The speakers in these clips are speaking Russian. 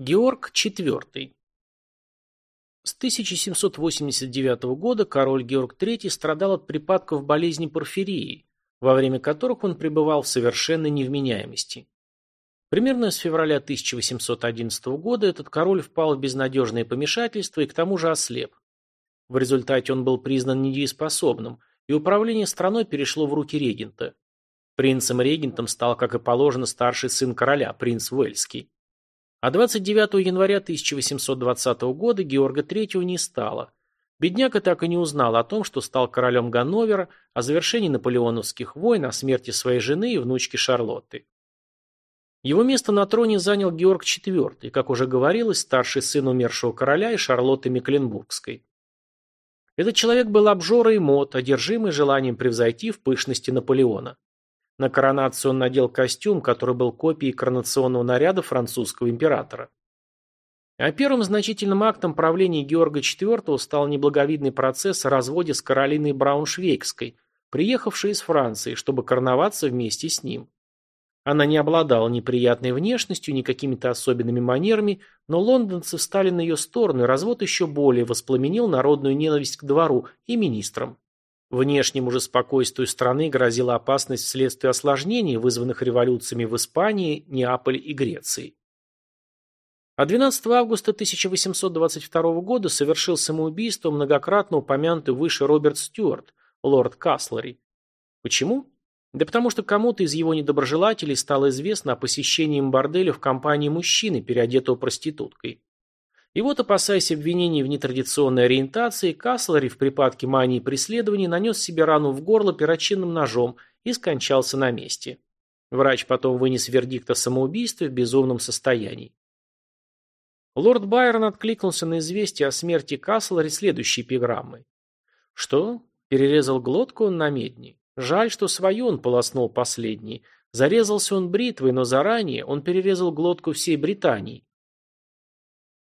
Георг IV С 1789 года король Георг III страдал от припадков болезни порфирии, во время которых он пребывал в совершенной невменяемости. Примерно с февраля 1811 года этот король впал в безнадежное помешательство и к тому же ослеп. В результате он был признан недееспособным, и управление страной перешло в руки регента. Принцем-регентом стал, как и положено, старший сын короля, принц Уэльский. А 29 января 1820 года Георга III не стало. Бедняка так и не узнал о том, что стал королем Ганновера, о завершении наполеоновских войн, о смерти своей жены и внучки Шарлотты. Его место на троне занял Георг IV, как уже говорилось, старший сын умершего короля и Шарлотты Мекленбургской. Этот человек был обжорой и мод, одержимый желанием превзойти в пышности Наполеона. На коронацию он надел костюм, который был копией коронационного наряда французского императора. А первым значительным актом правления Георга IV стал неблаговидный процесс о разводе с Каролиной Брауншвейгской, приехавшей из Франции, чтобы короноваться вместе с ним. Она не обладала ни приятной внешностью, ни какими-то особенными манерами, но лондонцы встали на ее сторону, и развод еще более воспламенил народную ненависть к двору и министрам. Внешнему же спокойствию страны грозила опасность вследствие осложнений, вызванных революциями в Испании, Неаполе и Греции. А 12 августа 1822 года совершил самоубийство многократно упомянутый выше Роберт Стюарт, лорд Каслери. Почему? Да потому что кому-то из его недоброжелателей стало известно о посещении им борделя в компании мужчины, переодетого проституткой. И вот, опасаясь обвинений в нетрадиционной ориентации, Каслери в припадке мании преследования нанес себе рану в горло перочинным ножом и скончался на месте. Врач потом вынес вердикт о самоубийстве в безумном состоянии. Лорд Байрон откликнулся на известие о смерти Каслери следующей эпиграммой. Что? Перерезал глотку он на медни. Жаль, что свою он полоснул последний. Зарезался он бритвой, но заранее он перерезал глотку всей Британии.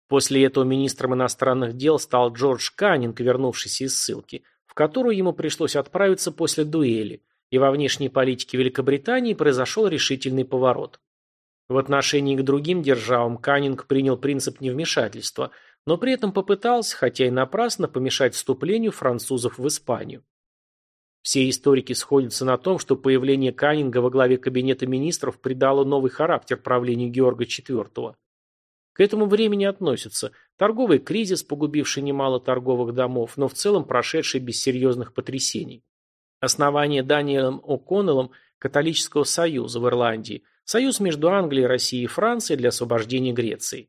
После этого министром иностранных дел стал Джордж Каннинг, вернувшийся из ссылки, в которую ему пришлось отправиться после дуэли, и во внешней политике Великобритании произошел решительный поворот. В отношении к другим державам Каннинг принял принцип невмешательства, но при этом попытался, хотя и напрасно, помешать вступлению французов в Испанию. Все историки сходятся на том, что появление Каннинга во главе кабинета министров придало новый характер правлению Георга IV. К этому времени относятся торговый кризис, погубивший немало торговых домов, но в целом прошедший без серьезных потрясений. Основание Даниэлом О'Коннеллом католического союза в Ирландии, союз между Англией, Россией и Францией для освобождения Греции.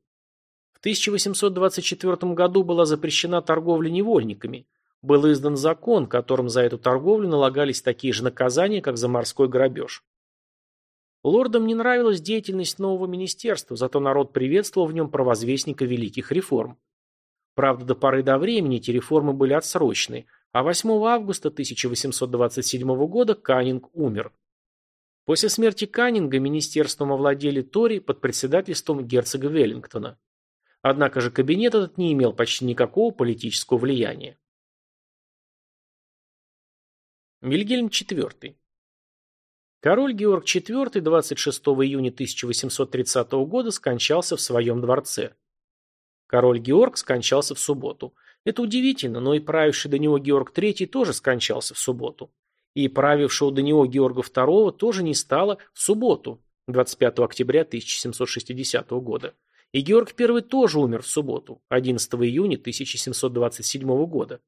В 1824 году была запрещена торговля невольниками. Был издан закон, которым за эту торговлю налагались такие же наказания, как за морской грабеж. Лордам не нравилась деятельность нового министерства, зато народ приветствовал в нем провозвестника великих реформ. Правда, до поры до времени эти реформы были отсрочены, а 8 августа 1827 года Каннинг умер. После смерти Каннинга министерством овладели Тори под председательством герцога Веллингтона. Однако же кабинет этот не имел почти никакого политического влияния. Вильгельм IV. Король Георг IV 26 июня 1830 года скончался в своем дворце. Король Георг скончался в субботу. Это удивительно, но и правивший до него Георг III тоже скончался в субботу. И правившего до него Георга II тоже не стало в субботу, 25 октября 1760 года. И Георг I тоже умер в субботу, 11 июня 1727 года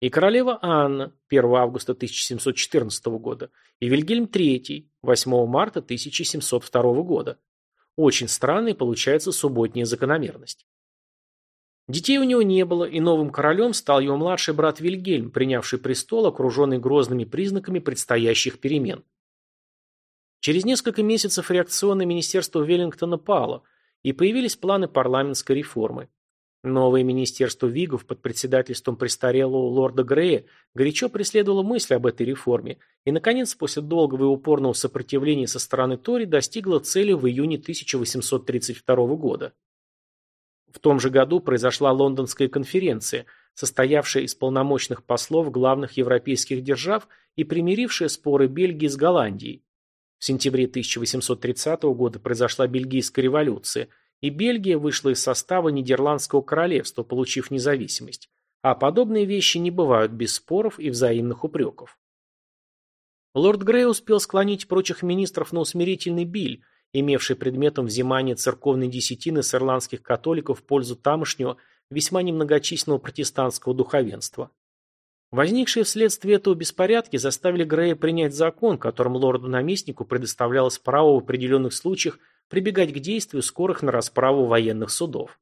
и королева Анна 1 августа 1714 года и Вильгельм III 8 марта 1702 года. Очень странной получается субботняя закономерность. Детей у него не было, и новым королем стал его младший брат Вильгельм, принявший престол, окруженный грозными признаками предстоящих перемен. Через несколько месяцев реакционное министерство Веллингтона пало, и появились планы парламентской реформы. Новое министерство Вигов под председательством престарелого лорда Грея горячо преследовало мысль об этой реформе и, наконец, после долгого и упорного сопротивления со стороны Тори достигло цели в июне 1832 года. В том же году произошла Лондонская конференция, состоявшая из полномочных послов главных европейских держав и примирившая споры Бельгии с Голландией. В сентябре 1830 года произошла Бельгийская революция – и Бельгия вышла из состава Нидерландского королевства, получив независимость. А подобные вещи не бывают без споров и взаимных упреков. Лорд Грей успел склонить прочих министров на усмирительный биль, имевший предметом взимания церковной десятины с ирландских католиков в пользу тамошнего весьма немногочисленного протестантского духовенства. Возникшие вследствие этого беспорядки заставили Грея принять закон, которым лорду-наместнику предоставлялось право в определенных случаях прибегать к действию скорых на расправу военных судов.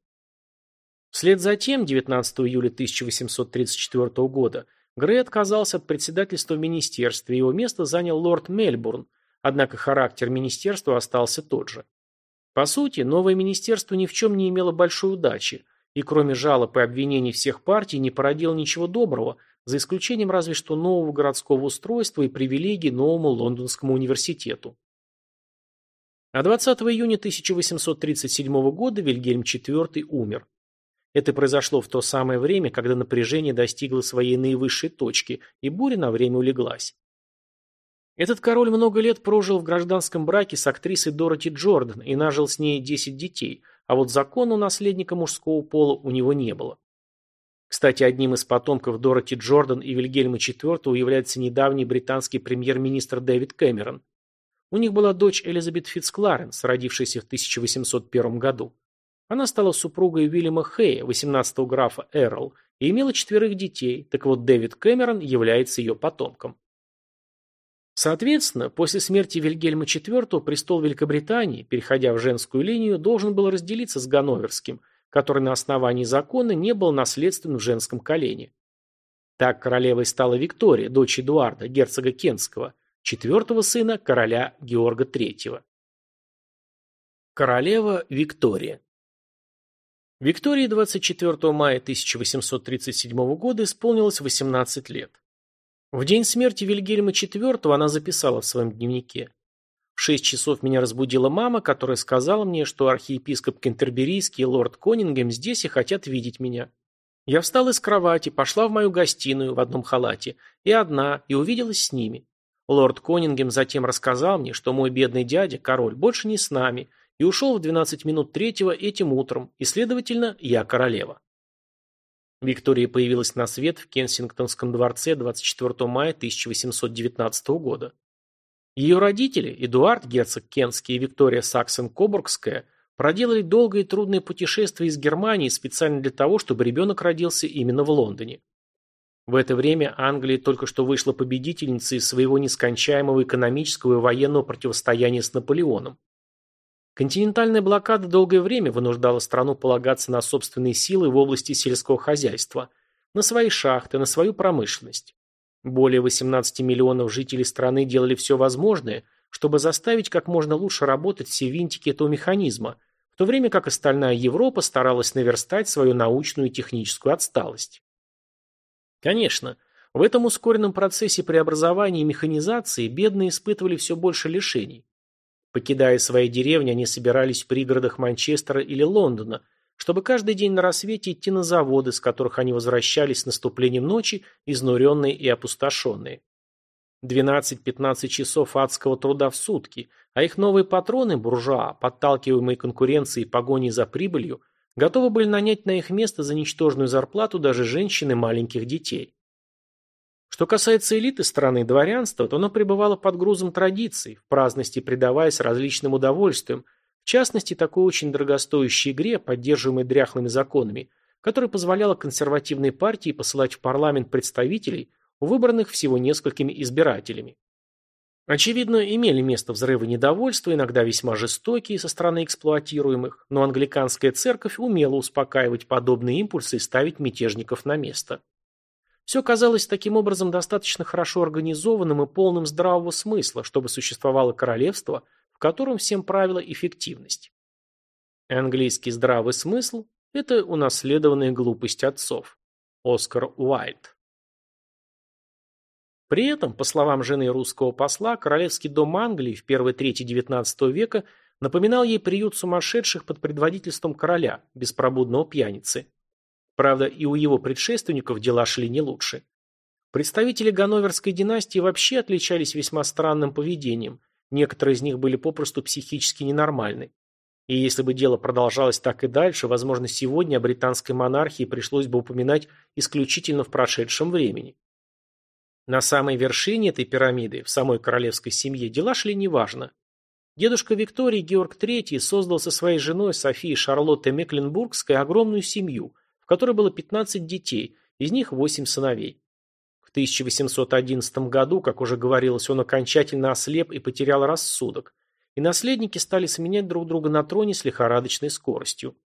Вслед за тем, 19 июля 1834 года, Грей отказался от председательства в министерстве, его место занял лорд Мельбурн, однако характер министерства остался тот же. По сути, новое министерство ни в чем не имело большой удачи, и кроме жалоб и обвинений всех партий не породило ничего доброго, за исключением разве что нового городского устройства и привилегий новому Лондонскому университету. А 20 июня 1837 года Вильгельм IV умер. Это произошло в то самое время, когда напряжение достигло своей наивысшей точки, и буря на время улеглась. Этот король много лет прожил в гражданском браке с актрисой Дороти Джордан и нажил с ней 10 детей, а вот законного наследника мужского пола у него не было. Кстати, одним из потомков Дороти Джордан и Вильгельма IV является недавний британский премьер-министр Дэвид Кэмерон. У них была дочь Элизабет Фитцкларенс, родившаяся в 1801 году. Она стала супругой Уильяма Хэя, 18-го графа Эрл, и имела четверых детей, так вот Дэвид Кэмерон является ее потомком. Соответственно, после смерти Вильгельма IV престол Великобритании, переходя в женскую линию, должен был разделиться с Ганноверским – который на основании закона не был наследствен в женском колене. Так королевой стала Виктория, дочь Эдуарда, герцога Кентского, четвертого сына короля Георга III. Королева Виктория Виктории 24 мая 1837 года исполнилось 18 лет. В день смерти Вильгельма IV она записала в своем дневнике в шесть часов меня разбудила мама, которая сказала мне, что архиепископ Кентерберийский и лорд Конингем здесь и хотят видеть меня. Я встала из кровати, пошла в мою гостиную в одном халате, и одна, и увиделась с ними. Лорд Конингем затем рассказал мне, что мой бедный дядя, король, больше не с нами, и ушел в 12 минут третьего этим утром, и, следовательно, я королева. Виктория появилась на свет в Кенсингтонском дворце 24 мая 1819 года. Ее родители, Эдуард Герцог Кентский и Виктория Саксен-Кобургская, проделали долгое и трудное путешествие из Германии специально для того, чтобы ребенок родился именно в Лондоне. В это время Англия только что вышла победительницей из своего нескончаемого экономического и военного противостояния с Наполеоном. Континентальная блокада долгое время вынуждала страну полагаться на собственные силы в области сельского хозяйства, на свои шахты, на свою промышленность. Более 18 миллионов жителей страны делали все возможное, чтобы заставить как можно лучше работать все винтики этого механизма, в то время как остальная Европа старалась наверстать свою научную и техническую отсталость. Конечно, в этом ускоренном процессе преобразования и механизации бедные испытывали все больше лишений. Покидая свои деревни, они собирались в пригородах Манчестера или Лондона – чтобы каждый день на рассвете идти на заводы, с которых они возвращались с наступлением ночи, изнуренные и опустошенные. 12-15 часов адского труда в сутки, а их новые патроны, буржуа, подталкиваемые конкуренцией и погоней за прибылью, готовы были нанять на их место за ничтожную зарплату даже женщины маленьких детей. Что касается элиты страны дворянства, то оно пребывало под грузом традиций, в праздности предаваясь различным удовольствиям, в частности, такой очень дорогостоящей игре, поддерживаемой дряхлыми законами, которая позволяла консервативной партии посылать в парламент представителей, выбранных всего несколькими избирателями. Очевидно, имели место взрывы недовольства, иногда весьма жестокие со стороны эксплуатируемых, но англиканская церковь умела успокаивать подобные импульсы и ставить мятежников на место. Все казалось таким образом достаточно хорошо организованным и полным здравого смысла, чтобы существовало королевство – в котором всем правила эффективность. Английский здравый смысл – это унаследованная глупость отцов. Оскар Уайльд. При этом, по словам жены русского посла, королевский дом Англии в первой трети XIX века напоминал ей приют сумасшедших под предводительством короля, беспробудного пьяницы. Правда, и у его предшественников дела шли не лучше. Представители Ганноверской династии вообще отличались весьма странным поведением, Некоторые из них были попросту психически ненормальны. И если бы дело продолжалось так и дальше, возможно, сегодня о британской монархии пришлось бы упоминать исключительно в прошедшем времени. На самой вершине этой пирамиды, в самой королевской семье, дела шли неважно. Дедушка Виктории Георг III создал со своей женой Софией Шарлоттой Мекленбургской огромную семью, в которой было 15 детей, из них 8 сыновей. В 1811 году, как уже говорилось, он окончательно ослеп и потерял рассудок, и наследники стали сменять друг друга на троне с лихорадочной скоростью.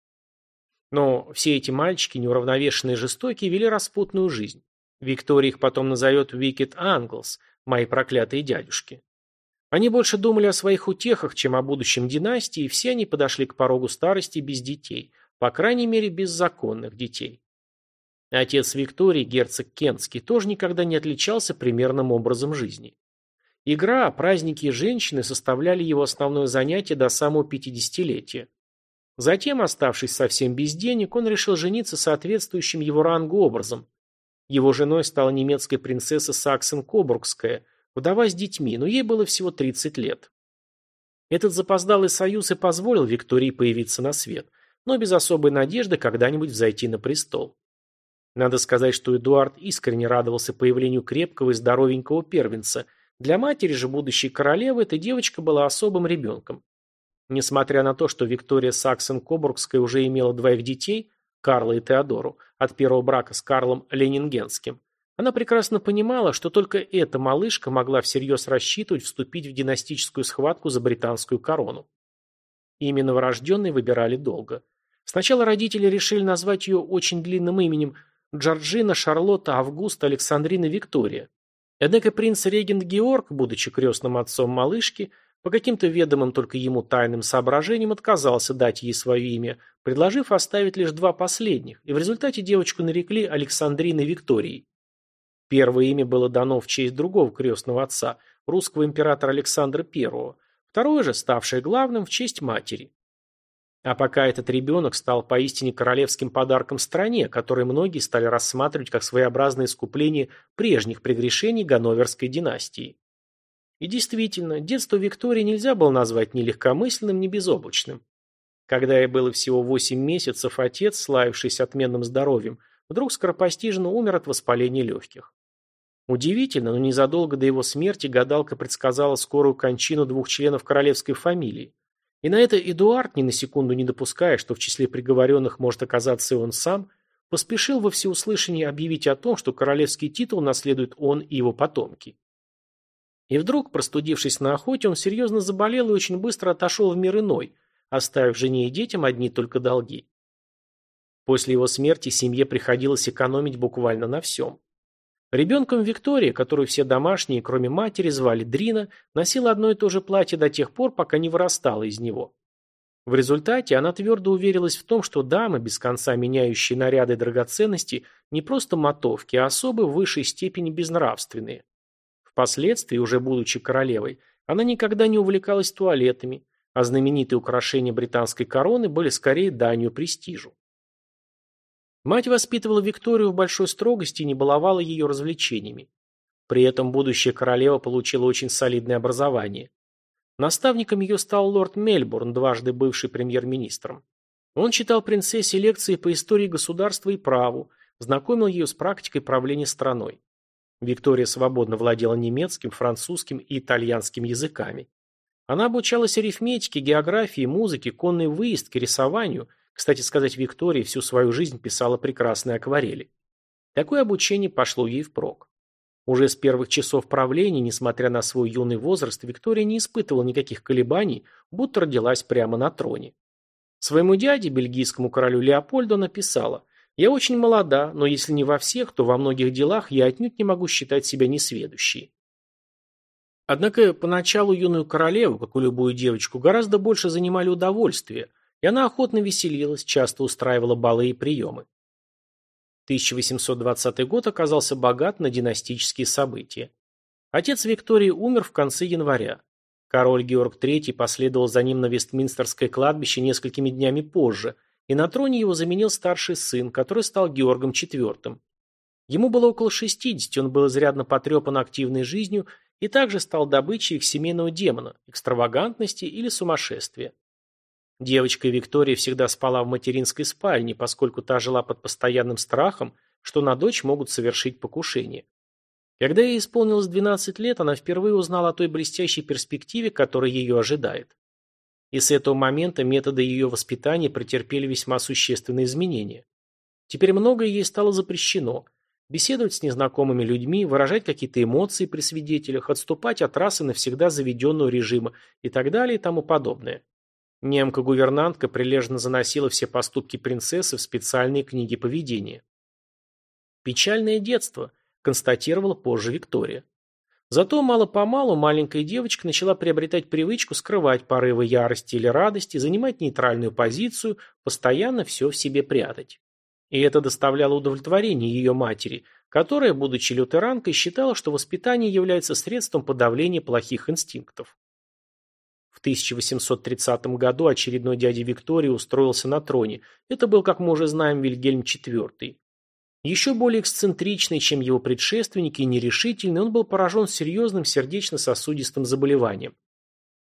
Но все эти мальчики, неуравновешенные и жестокие, вели распутную жизнь. Виктория их потом назовет Wicked Angles, мои проклятые дядюшки. Они больше думали о своих утехах, чем о будущем династии, и все они подошли к порогу старости без детей, по крайней мере, без законных детей. Отец Виктории, герцог Кентский, тоже никогда не отличался примерным образом жизни. Игра, праздники и женщины составляли его основное занятие до самого пятидесятилетия. Затем, оставшись совсем без денег, он решил жениться соответствующим его рангу образом. Его женой стала немецкая принцесса Саксен-Кобургская, Вдова с детьми, но ей было всего 30 лет. Этот запоздалый союз и позволил Виктории появиться на свет, но без особой надежды когда-нибудь взойти на престол. Надо сказать, что Эдуард искренне радовался появлению крепкого и здоровенького первенца. Для матери же будущей королевы эта девочка была особым ребенком. Несмотря на то, что Виктория Саксен-Кобургская уже имела двоих детей, Карла и Теодору, от первого брака с Карлом Ленингенским, она прекрасно понимала, что только эта малышка могла всерьез рассчитывать вступить в династическую схватку за британскую корону. Имя новорожденной выбирали долго. Сначала родители решили назвать ее очень длинным именем Джорджина, Шарлотта, Августа, Александрина, Виктория. Однако принц-регент Георг, будучи крестным отцом малышки, по каким-то ведомым только ему тайным соображениям отказался дать ей свое имя, предложив оставить лишь два последних, и в результате девочку нарекли Александриной Викторией. Первое имя было дано в честь другого крестного отца, русского императора Александра I, второе же, ставшее главным, в честь матери. А пока этот ребенок стал поистине королевским подарком стране, который многие стали рассматривать как своеобразное искупление прежних прегрешений Ганноверской династии. И действительно, детство Виктории нельзя было назвать ни легкомысленным, ни безоблачным. Когда ей было всего 8 месяцев, отец, славившийся отменным здоровьем, вдруг скоропостижно умер от воспаления легких. Удивительно, но незадолго до его смерти гадалка предсказала скорую кончину двух членов королевской фамилии. И на это Эдуард, ни на секунду не допуская, что в числе приговоренных может оказаться и он сам, поспешил во всеуслышание объявить о том, что королевский титул наследует он и его потомки. И вдруг, простудившись на охоте, он серьезно заболел и очень быстро отошел в мир иной, оставив жене и детям одни только долги. После его смерти семье приходилось экономить буквально на всем. Ребенком Виктория, которую все домашние, кроме матери, звали Дрина, носила одно и то же платье до тех пор, пока не вырастала из него. В результате она твердо уверилась в том, что дамы, без конца меняющие наряды и драгоценности, не просто мотовки, а особо в высшей степени безнравственные. Впоследствии, уже будучи королевой, она никогда не увлекалась туалетами, а знаменитые украшения британской короны были скорее данью престижу. Мать воспитывала Викторию в большой строгости и не баловала ее развлечениями. При этом будущая королева получила очень солидное образование. Наставником ее стал лорд Мельбурн, дважды бывший премьер-министром. Он читал принцессе лекции по истории государства и праву, знакомил ее с практикой правления страной. Виктория свободно владела немецким, французским и итальянским языками. Она обучалась арифметике, географии, музыке, конной выездке, рисованию – кстати сказать, Виктория всю свою жизнь писала прекрасные акварели. Такое обучение пошло ей впрок. Уже с первых часов правления, несмотря на свой юный возраст, Виктория не испытывала никаких колебаний, будто родилась прямо на троне. Своему дяде, бельгийскому королю Леопольду, написала «Я очень молода, но если не во всех, то во многих делах я отнюдь не могу считать себя несведущей». Однако поначалу юную королеву, как и любую девочку, гораздо больше занимали удовольствия – и она охотно веселилась, часто устраивала балы и приемы. 1820 год оказался богат на династические события. Отец Виктории умер в конце января. Король Георг III последовал за ним на Вестминстерское кладбище несколькими днями позже, и на троне его заменил старший сын, который стал Георгом IV. Ему было около 60, он был изрядно потрепан активной жизнью и также стал добычей их семейного демона – экстравагантности или сумасшествия. Девочка Виктория всегда спала в материнской спальне, поскольку та жила под постоянным страхом, что на дочь могут совершить покушение. Когда ей исполнилось 12 лет, она впервые узнала о той блестящей перспективе, которая ее ожидает. И с этого момента методы ее воспитания претерпели весьма существенные изменения. Теперь многое ей стало запрещено. Беседовать с незнакомыми людьми, выражать какие-то эмоции при свидетелях, отступать от расы навсегда заведенного режима и так далее и тому подобное. Немка-гувернантка прилежно заносила все поступки принцессы в специальные книги поведения. Печальное детство – констатировала позже Виктория. Зато мало-помалу маленькая девочка начала приобретать привычку скрывать порывы ярости или радости, занимать нейтральную позицию, постоянно все в себе прятать. И это доставляло удовлетворение ее матери, которая, будучи лютеранкой, считала, что воспитание является средством подавления плохих инстинктов. В 1830 году очередной дядя Виктории устроился на троне. Это был, как мы уже знаем, Вильгельм IV. Еще более эксцентричный, чем его предшественники, и нерешительный, он был поражен серьезным сердечно-сосудистым заболеванием.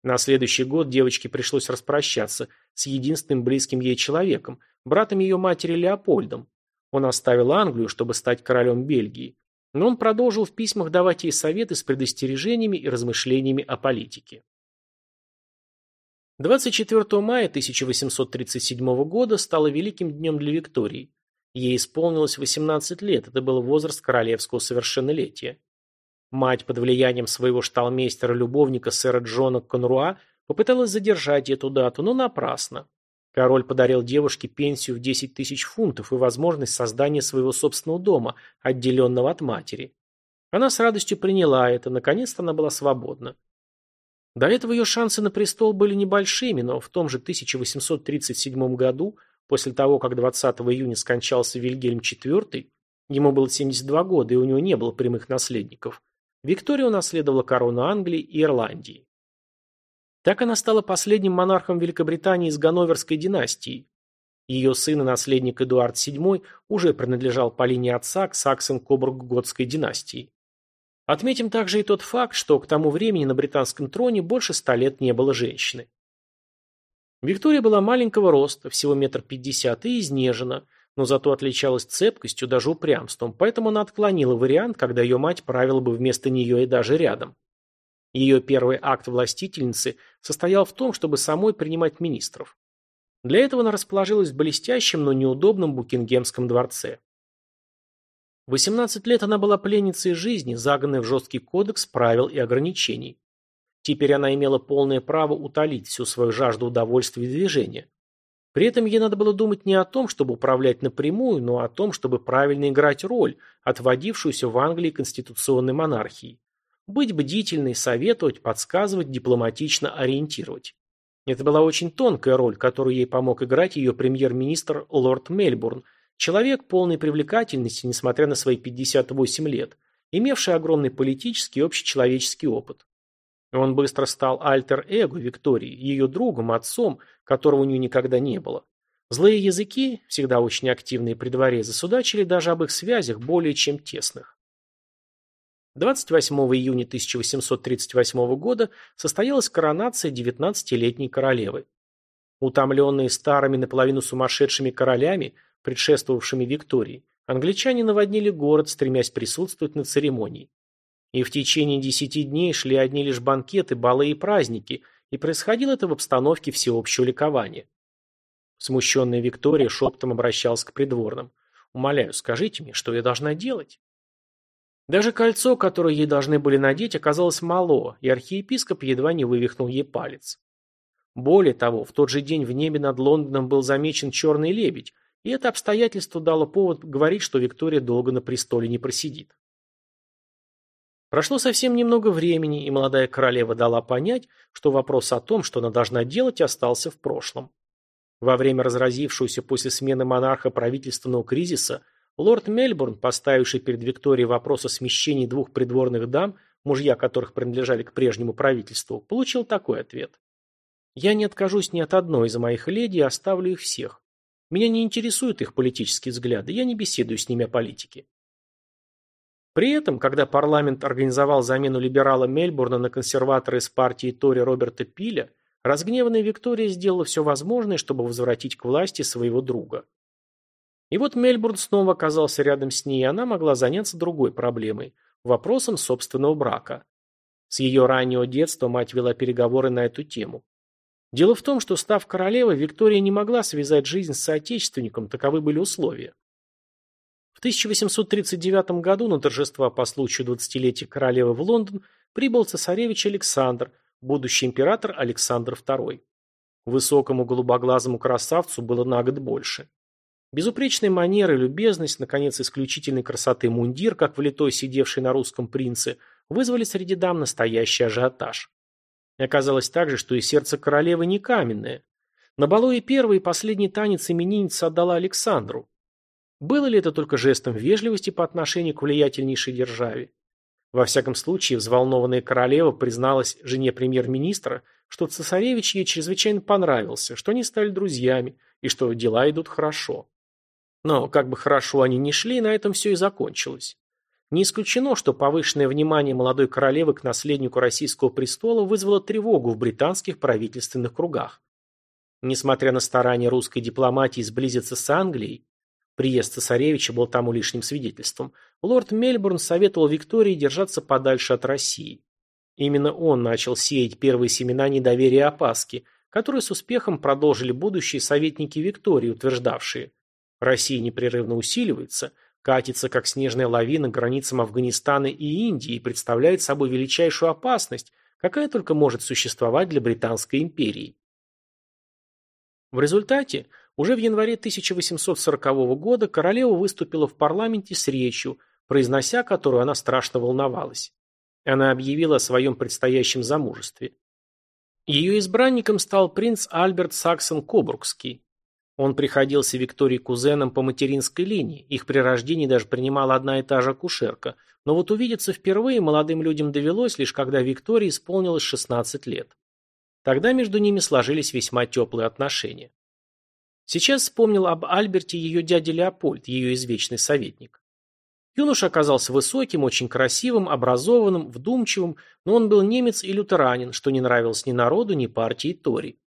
На следующий год девочке пришлось распрощаться с единственным близким ей человеком, братом ее матери Леопольдом. Он оставил Англию, чтобы стать королем Бельгии. Но он продолжил в письмах давать ей советы с предостережениями и размышлениями о политике. 24 мая 1837 года стало великим днем для Виктории. Ей исполнилось 18 лет, это был возраст королевского совершеннолетия. Мать под влиянием своего шталмейстера-любовника сэра Джона Конруа попыталась задержать эту дату, но напрасно. Король подарил девушке пенсию в 10 тысяч фунтов и возможность создания своего собственного дома, отделенного от матери. Она с радостью приняла это, наконец-то она была свободна. До этого ее шансы на престол были небольшими, но в том же 1837 году После того, как 20 июня скончался Вильгельм IV, ему было 72 года, и у него не было прямых наследников, Виктория унаследовала корону Англии и Ирландии. Так она стала последним монархом Великобритании из Ганноверской династии. Ее сын и наследник Эдуард VII уже принадлежал по линии отца к Саксон-Кобург-Готской династии. Отметим также и тот факт, что к тому времени на британском троне больше ста лет не было женщины. Виктория была маленького роста, всего метр пятьдесят, и изнежена, но зато отличалась цепкостью, даже упрямством, поэтому она отклонила вариант, когда ее мать правила бы вместо нее и даже рядом. Ее первый акт властительницы состоял в том, чтобы самой принимать министров. Для этого она расположилась в блестящем, но неудобном Букингемском дворце. В 18 лет она была пленницей жизни, загнанной в жесткий кодекс правил и ограничений. Теперь она имела полное право утолить всю свою жажду удовольствия и движения. При этом ей надо было думать не о том, чтобы управлять напрямую, но о том, чтобы правильно играть роль, отводившуюся в Англии конституционной монархии. Быть бдительной, советовать, подсказывать, дипломатично ориентировать. Это была очень тонкая роль, которую ей помог играть ее премьер-министр лорд Мельбурн, человек полной привлекательности, несмотря на свои 58 лет, имевший огромный политический и общечеловеческий опыт. Он быстро стал альтер-эго Виктории, ее другом, отцом, которого у нее никогда не было. Злые языки, всегда очень активные при дворе, засудачили даже об их связях более чем тесных. 28 июня 1838 года состоялась коронация 19-летней королевы. Утомленные старыми наполовину сумасшедшими королями, предшествовавшими Виктории, англичане наводнили город, стремясь присутствовать на церемонии. И в течение десяти дней шли одни лишь банкеты, балы и праздники, и происходило это в обстановке всеобщего ликования. Смущенная Виктория шепотом обращалась к придворным. «Умоляю, скажите мне, что я должна делать?» Даже кольцо, которое ей должны были надеть, оказалось мало, и архиепископ едва не вывихнул ей палец. Более того, в тот же день в небе над Лондоном был замечен черный лебедь, и это обстоятельство дало повод говорить, что Виктория долго на престоле не просидит. Прошло совсем немного времени, и молодая королева дала понять, что вопрос о том, что она должна делать, остался в прошлом. Во время разразившегося после смены монарха правительственного кризиса, лорд Мельбурн, поставивший перед Викторией вопрос о смещении двух придворных дам, мужья которых принадлежали к прежнему правительству, получил такой ответ. «Я не откажусь ни от одной из моих леди и оставлю их всех. Меня не интересуют их политические взгляды, я не беседую с ними о политике. При этом, когда парламент организовал замену либерала Мельбурна на консерватора из партии Тори Роберта Пиля, разгневанная Виктория сделала все возможное, чтобы возвратить к власти своего друга. И вот Мельбурн снова оказался рядом с ней, и она могла заняться другой проблемой – вопросом собственного брака. С ее раннего детства мать вела переговоры на эту тему. Дело в том, что, став королевой, Виктория не могла связать жизнь с соотечественником, таковы были условия. В 1839 году на торжества по случаю 20-летия королевы в Лондон прибыл цесаревич Александр, будущий император Александр II. Высокому голубоглазому красавцу было на год больше. Безупречные манеры, любезность, наконец, исключительной красоты мундир, как влитой сидевший на русском принце, вызвали среди дам настоящий ажиотаж. Оказалось также, что и сердце королевы не каменное. На балу и первый, и последний танец именинница отдала Александру. Было ли это только жестом вежливости по отношению к влиятельнейшей державе? Во всяком случае, взволнованная королева призналась жене премьер-министра, что цесаревич ей чрезвычайно понравился, что они стали друзьями и что дела идут хорошо. Но, как бы хорошо они ни шли, на этом все и закончилось. Не исключено, что повышенное внимание молодой королевы к наследнику российского престола вызвало тревогу в британских правительственных кругах. Несмотря на старания русской дипломатии сблизиться с Англией, приезд цесаревича был тому лишним свидетельством, лорд Мельбурн советовал Виктории держаться подальше от России. Именно он начал сеять первые семена недоверия и опаски, которые с успехом продолжили будущие советники Виктории, утверждавшие Россия непрерывно усиливается – катится как снежная лавина к границам Афганистана и Индии и представляет собой величайшую опасность, какая только может существовать для Британской империи. В результате, уже в январе 1840 года королева выступила в парламенте с речью, произнося которую она страшно волновалась. Она объявила о своем предстоящем замужестве. Ее избранником стал принц Альберт Саксон-Кобургский. Он приходился Виктории кузеном по материнской линии, их при рождении даже принимала одна и та же акушерка, но вот увидеться впервые молодым людям довелось, лишь когда Виктории исполнилось 16 лет. Тогда между ними сложились весьма теплые отношения. Сейчас вспомнил об Альберте ее дядя Леопольд, ее извечный советник. Юноша оказался высоким, очень красивым, образованным, вдумчивым, но он был немец и лютеранин, что не нравилось ни народу, ни партии Тори.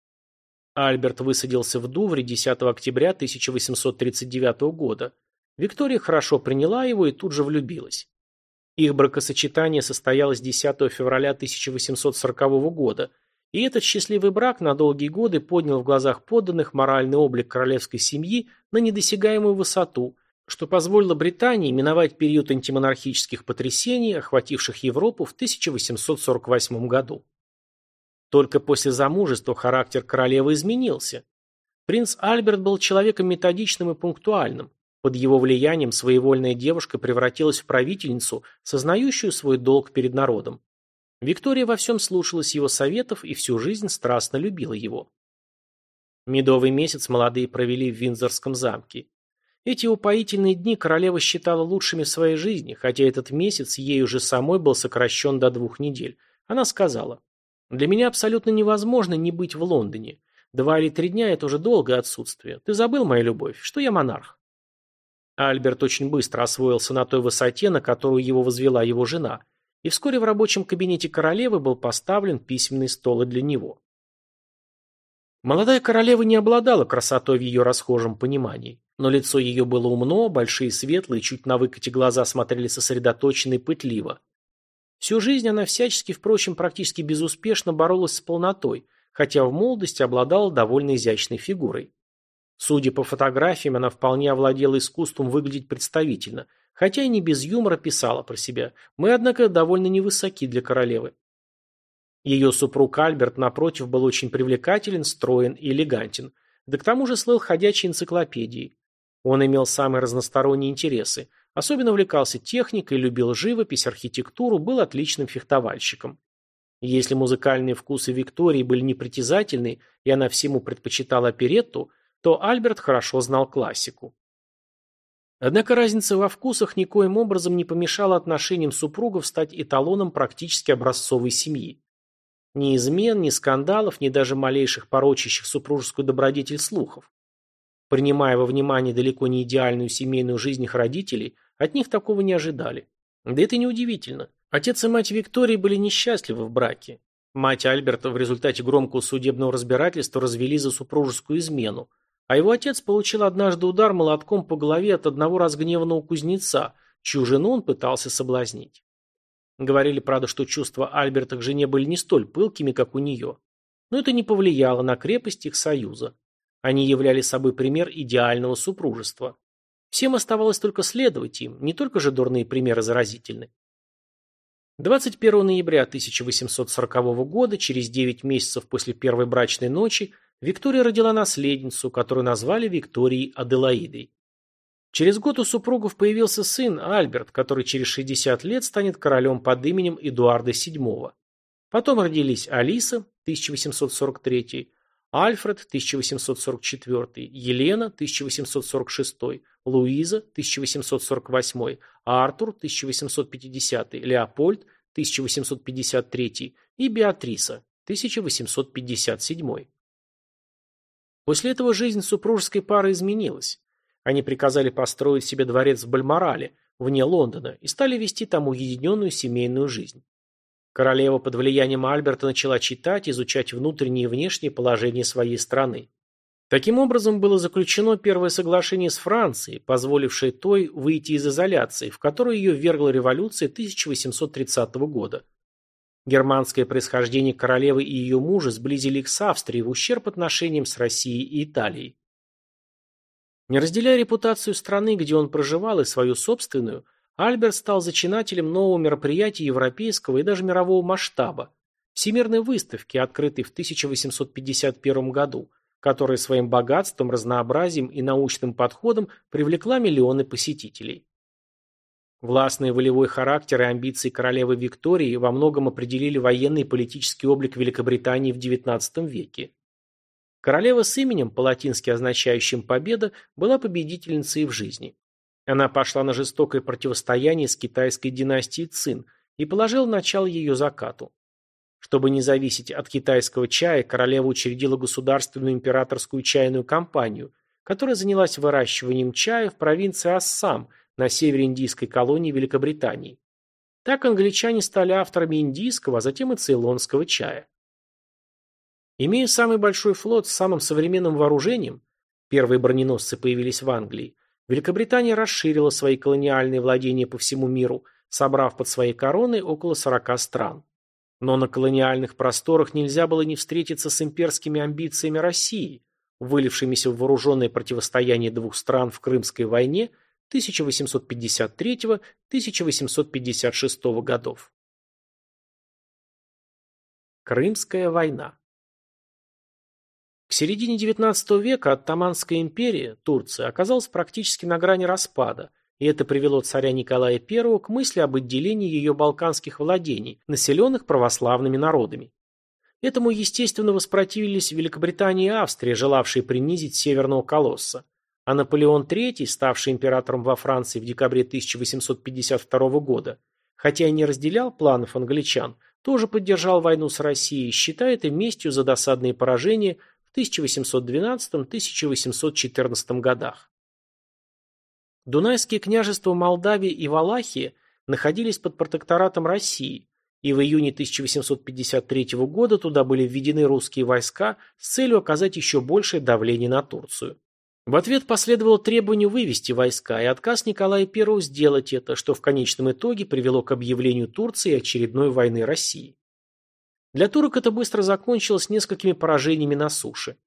Альберт высадился в Дувре 10 октября 1839 года. Виктория хорошо приняла его и тут же влюбилась. Их бракосочетание состоялось 10 февраля 1840 года, и этот счастливый брак на долгие годы поднял в глазах подданных моральный облик королевской семьи на недосягаемую высоту, что позволило Британии миновать период антимонархических потрясений, охвативших Европу в 1848 году. Только после замужества характер королевы изменился. Принц Альберт был человеком методичным и пунктуальным. Под его влиянием своевольная девушка превратилась в правительницу, сознающую свой долг перед народом. Виктория во всем слушалась его советов и всю жизнь страстно любила его. Медовый месяц молодые провели в Виндзорском замке. Эти упоительные дни королева считала лучшими в своей жизни, хотя этот месяц ей уже самой был сокращен до двух недель. Она сказала, для меня абсолютно невозможно не быть в Лондоне. Два или три дня – это уже долгое отсутствие. Ты забыл, моя любовь, что я монарх?» Альберт очень быстро освоился на той высоте, на которую его возвела его жена, и вскоре в рабочем кабинете королевы был поставлен письменный стол и для него. Молодая королева не обладала красотой в ее расхожем понимании, но лицо ее было умно, большие светлые, чуть на выкате глаза смотрели сосредоточенно и пытливо. Всю жизнь она всячески, впрочем, практически безуспешно боролась с полнотой, хотя в молодости обладала довольно изящной фигурой. Судя по фотографиям, она вполне овладела искусством выглядеть представительно, хотя и не без юмора писала про себя. Мы, однако, довольно невысоки для королевы. Ее супруг Альберт, напротив, был очень привлекателен, строен и элегантен, да к тому же слыл ходячей энциклопедией. Он имел самые разносторонние интересы – Особенно увлекался техникой, любил живопись, архитектуру, был отличным фехтовальщиком. Если музыкальные вкусы Виктории были непритязательны, и она всему предпочитала оперетту, то Альберт хорошо знал классику. Однако разница во вкусах никоим образом не помешала отношениям супругов стать эталоном практически образцовой семьи. Ни измен, ни скандалов, ни даже малейших порочащих супружескую добродетель слухов. Принимая во внимание далеко не идеальную семейную жизнь их родителей, от них такого не ожидали. Да это неудивительно. Отец и мать Виктории были несчастливы в браке. Мать Альберта в результате громкого судебного разбирательства развели за супружескую измену, а его отец получил однажды удар молотком по голове от одного разгневанного кузнеца, чью жену он пытался соблазнить. Говорили, правда, что чувства Альберта к жене были не столь пылкими, как у нее. Но это не повлияло на крепость их союза. Они являли собой пример идеального супружества. Всем оставалось только следовать им, не только же дурные примеры заразительны. 21 ноября 1840 года, через 9 месяцев после первой брачной ночи, Виктория родила наследницу, которую назвали Викторией Аделаидой. Через год у супругов появился сын Альберт, который через 60 лет станет королем под именем Эдуарда VII. Потом родились Алиса, 1843, Альфред, 1844, Елена, 1846, Луиза, 1848, Артур, 1850, Леопольд, 1853 и Беатриса, 1857. После этого жизнь супружеской пары изменилась. Они приказали построить себе дворец в Бальморале, вне Лондона, и стали вести там уединенную семейную жизнь. Королева под влиянием Альберта начала читать, изучать внутреннее и внешнее положение своей страны. Таким образом было заключено первое соглашение с Францией, позволившее той выйти из изоляции, в которую ее ввергла революция 1830 года. Германское происхождение королевы и ее мужа сблизили их с Австрией в ущерб отношениям с Россией и Италией. Не разделяя репутацию страны, где он проживал, и свою собственную, Альберт стал зачинателем нового мероприятия европейского и даже мирового масштаба – Всемирной выставки, открытой в 1851 году, которая своим богатством, разнообразием и научным подходом привлекла миллионы посетителей. Властный волевой характер и амбиции королевы Виктории во многом определили военный и политический облик Великобритании в XIX веке. Королева с именем, по-латински означающим «победа», была победительницей в жизни. Она пошла на жестокое противостояние с китайской династией Цин и положила начало ее закату. Чтобы не зависеть от китайского чая, королева учредила государственную императорскую чайную компанию, которая занялась выращиванием чая в провинции Ассам на севере индийской колонии Великобритании. Так англичане стали авторами индийского, а затем и цейлонского чая. Имея самый большой флот с самым современным вооружением, первые броненосцы появились в Англии, Великобритания расширила свои колониальные владения по всему миру, собрав под своей короной около 40 стран. Но на колониальных просторах нельзя было не встретиться с имперскими амбициями России, вылившимися в вооруженное противостояние двух стран в Крымской войне 1853-1856 годов. Крымская война к середине XIX века Оттоманская империя, Турция, оказалась практически на грани распада, и это привело царя Николая I к мысли об отделении ее балканских владений, населенных православными народами. Этому, естественно, воспротивились Великобритания и Австрия, желавшие принизить Северного Колосса. А Наполеон III, ставший императором во Франции в декабре 1852 года, хотя и не разделял планов англичан, тоже поддержал войну с Россией, считая это местью за досадные поражения – в 1812-1814 годах. Дунайские княжества Молдавии и Валахия находились под протекторатом России, и в июне 1853 года туда были введены русские войска с целью оказать еще большее давление на Турцию. В ответ последовало требование вывести войска и отказ Николая I сделать это, что в конечном итоге привело к объявлению Турции очередной войны России. Для турок это быстро закончилось несколькими поражениями на суше.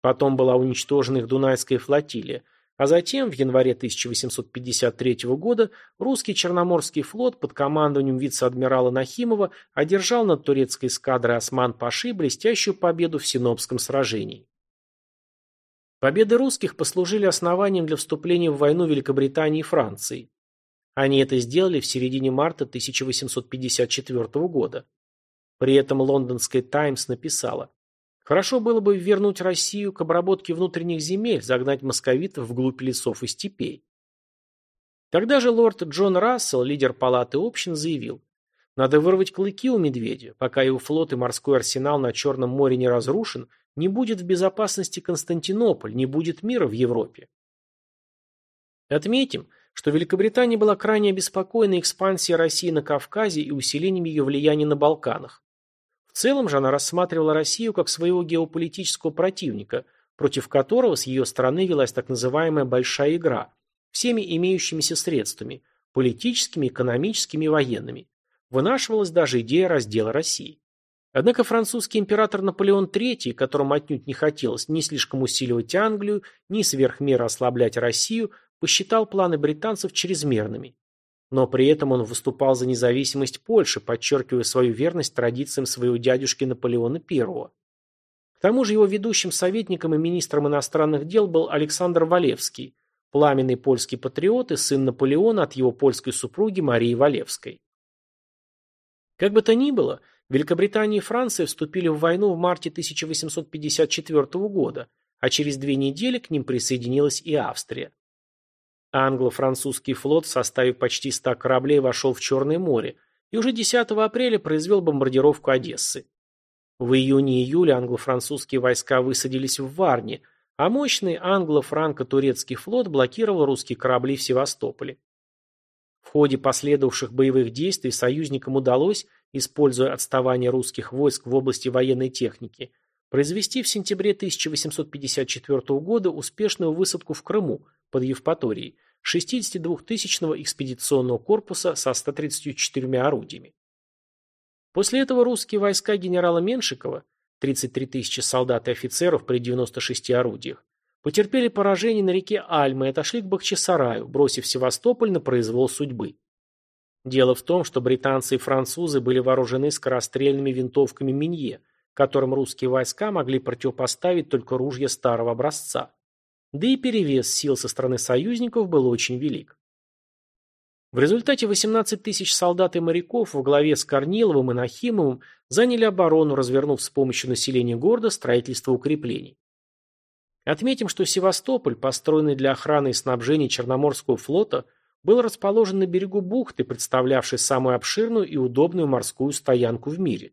Потом была уничтожена их Дунайская флотилия, а затем, в январе 1853 года, русский Черноморский флот под командованием вице-адмирала Нахимова одержал над турецкой эскадрой Осман-Паши блестящую победу в Синопском сражении. Победы русских послужили основанием для вступления в войну Великобритании и Франции. Они это сделали в середине марта 1854 года. При этом лондонская «Таймс» написала «Хорошо было бы вернуть Россию к обработке внутренних земель, загнать московитов вглубь лесов и степей». Тогда же лорд Джон Рассел, лидер палаты общин, заявил «Надо вырвать клыки у медведя, пока его флот и морской арсенал на Черном море не разрушен, не будет в безопасности Константинополь, не будет мира в Европе». Отметим, что Великобритания была крайне обеспокоена экспансией России на Кавказе и усилением ее влияния на Балканах целом же она рассматривала Россию как своего геополитического противника, против которого с ее стороны велась так называемая «большая игра», всеми имеющимися средствами – политическими, экономическими и военными. Вынашивалась даже идея раздела России. Однако французский император Наполеон III, которому отнюдь не хотелось ни слишком усиливать Англию, ни сверх меры ослаблять Россию, посчитал планы британцев чрезмерными. Но при этом он выступал за независимость Польши, подчеркивая свою верность традициям своего дядюшки Наполеона I. К тому же его ведущим советником и министром иностранных дел был Александр Валевский, пламенный польский патриот и сын Наполеона от его польской супруги Марии Валевской. Как бы то ни было, Великобритания и Франция вступили в войну в марте 1854 года, а через две недели к ним присоединилась и Австрия. Англо-французский флот в составе почти 100 кораблей вошел в Черное море и уже 10 апреля произвел бомбардировку Одессы. В июне-июле англо-французские войска высадились в Варне, а мощный англо-франко-турецкий флот блокировал русские корабли в Севастополе. В ходе последовавших боевых действий союзникам удалось используя отставание русских войск в области военной техники, произвести в сентябре 1854 года успешную высадку в Крыму под Евпаторией 62-тысячного экспедиционного корпуса со 134 орудиями. После этого русские войска генерала Меншикова, 33 тысячи солдат и офицеров при 96 орудиях, потерпели поражение на реке Альмы и отошли к Бахчисараю, бросив Севастополь на произвол судьбы. Дело в том, что британцы и французы были вооружены скорострельными винтовками Минье, которым русские войска могли противопоставить только ружья старого образца. Да и перевес сил со стороны союзников был очень велик. В результате 18 тысяч солдат и моряков во главе с Корниловым и Нахимовым заняли оборону, развернув с помощью населения города строительство укреплений. Отметим, что Севастополь, построенный для охраны и снабжения Черноморского флота, был расположен на берегу бухты, представлявшей самую обширную и удобную морскую стоянку в мире.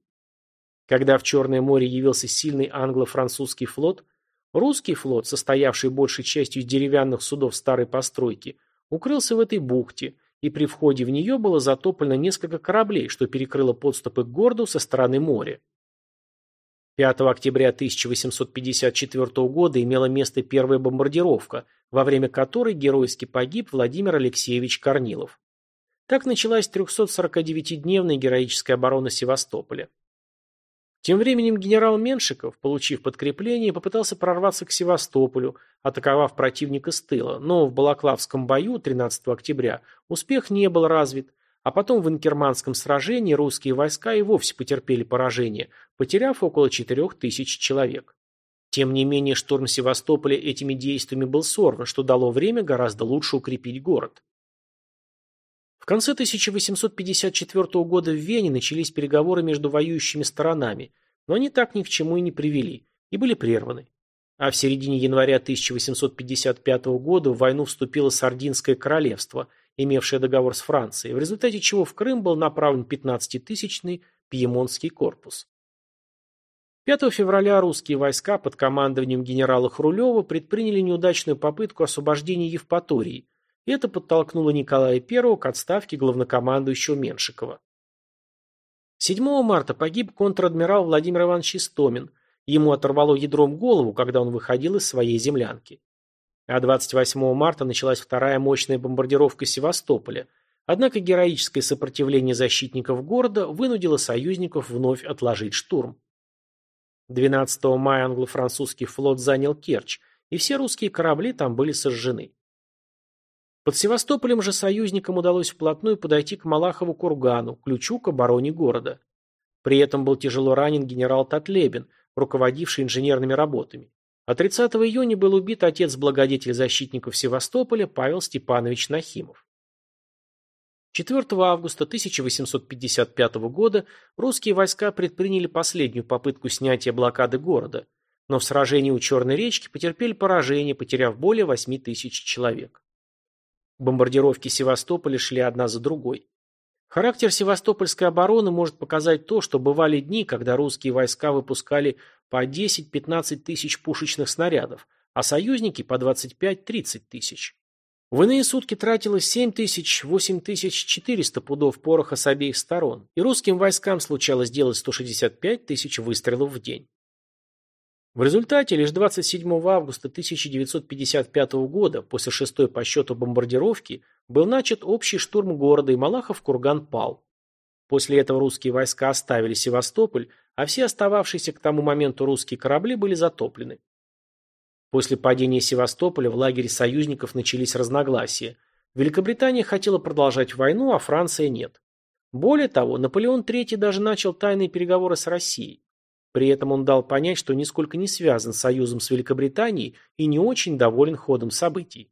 Когда в Черное море явился сильный англо-французский флот, русский флот, состоявший большей частью из деревянных судов старой постройки, укрылся в этой бухте, и при входе в нее было затоплено несколько кораблей, что перекрыло подступы к городу со стороны моря. 5 октября 1854 года имела место первая бомбардировка, во время которой геройски погиб Владимир Алексеевич Корнилов. Так началась 349-дневная героическая оборона Севастополя. Тем временем генерал Меншиков, получив подкрепление, попытался прорваться к Севастополю, атаковав противника с тыла, но в Балаклавском бою 13 октября успех не был развит, а потом в Инкерманском сражении русские войска и вовсе потерпели поражение, потеряв около 4000 человек. Тем не менее, штурм Севастополя этими действиями был сорван, что дало время гораздо лучше укрепить город. В конце 1854 года в Вене начались переговоры между воюющими сторонами, но они так ни к чему и не привели, и были прерваны. А в середине января 1855 года в войну вступило Сардинское королевство – имевшая договор с Францией, в результате чего в Крым был направлен 15-тысячный Пьемонтский корпус. 5 февраля русские войска под командованием генерала Хрулева предприняли неудачную попытку освобождения Евпатории, и это подтолкнуло Николая I к отставке главнокомандующего Меншикова. 7 марта погиб контр-адмирал Владимир Иванович Истомин, ему оторвало ядром голову, когда он выходил из своей землянки. А 28 марта началась вторая мощная бомбардировка Севастополя, однако героическое сопротивление защитников города вынудило союзников вновь отложить штурм. 12 мая англо-французский флот занял Керчь, и все русские корабли там были сожжены. Под Севастополем же союзникам удалось вплотную подойти к Малахову кургану, ключу к обороне города. При этом был тяжело ранен генерал Татлебин, руководивший инженерными работами. А 30 июня был убит отец-благодетель защитников Севастополя Павел Степанович Нахимов. 4 августа 1855 года русские войска предприняли последнюю попытку снятия блокады города, но в сражении у Черной речки потерпели поражение, потеряв более 8 тысяч человек. Бомбардировки Севастополя шли одна за другой. Характер севастопольской обороны может показать то, что бывали дни, когда русские войска выпускали по 10-15 тысяч пушечных снарядов, а союзники по 25-30 тысяч. В иные сутки тратилось 7 тысяч, 8 тысяч 400 пудов пороха с обеих сторон, и русским войскам случалось делать 165 тысяч выстрелов в день. В результате лишь 27 августа 1955 года, после шестой по счету бомбардировки, был начат общий штурм города, и Малахов-Курган пал. После этого русские войска оставили Севастополь, а все остававшиеся к тому моменту русские корабли были затоплены. После падения Севастополя в лагере союзников начались разногласия. Великобритания хотела продолжать войну, а Франция нет. Более того, Наполеон III даже начал тайные переговоры с Россией. При этом он дал понять, что нисколько не связан с союзом с Великобританией и не очень доволен ходом событий.